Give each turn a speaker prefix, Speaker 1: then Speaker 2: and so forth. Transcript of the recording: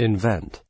Speaker 1: invent.